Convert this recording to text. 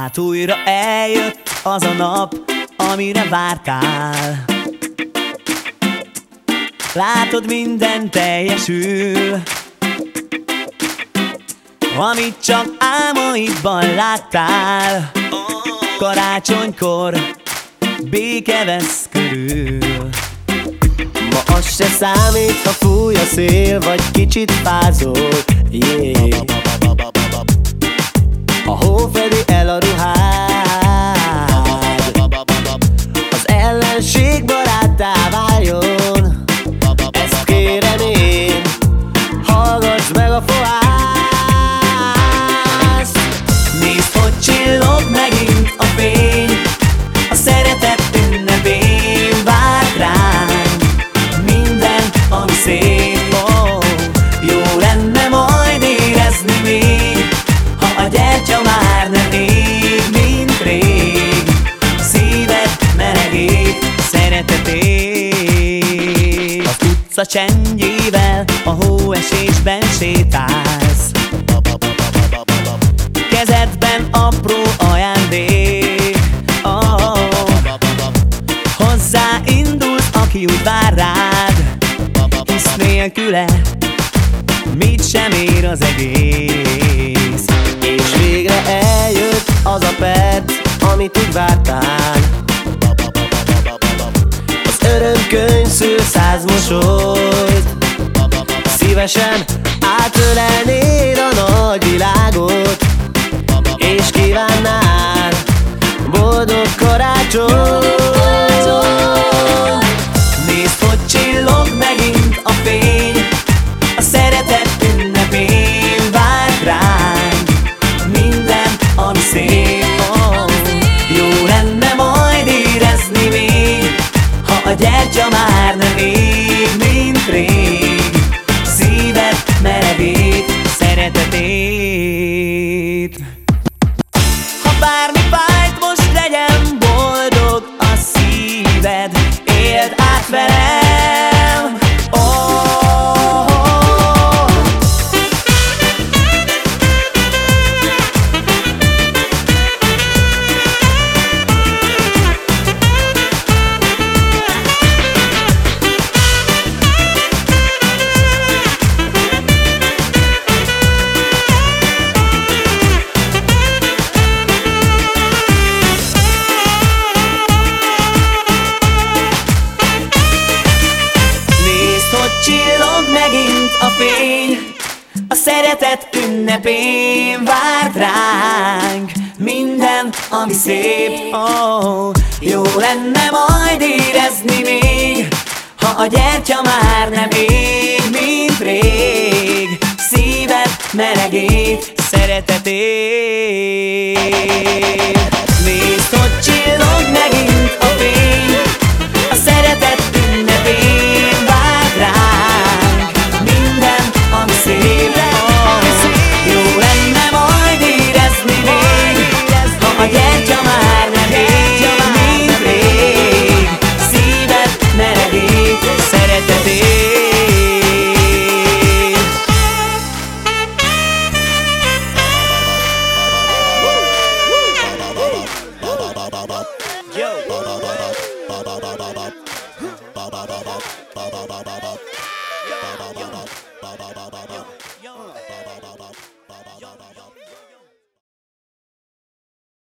Hát újra eljött az a nap, amire vártál Látod, minden teljesül. Amit csak álmaidban láttál Karácsonykor béke vesz körül. Ma az se számít, ha fúj a szél Vagy kicsit fázol, yeah. A hó fedi Utca csendjével a hóesésben sétálsz. Kezedben apró ajándék. Oh. Hozzá indulsz, aki úgy vár rád. Hisz nélküle mit sem ér az egész. És végre eljött az a perc, amit úgy vártál mosolyt Szívesen átölelnéd a nagy világot És kívánnál boldog karácsony Csillog megint a fény. A szeretet ünnepén várt ránk Minden, ami szép, oh, Jó lenne majd érezni még Ha a gyertya már nem ég, mint rég. Szíved melegét, szeretetét yo.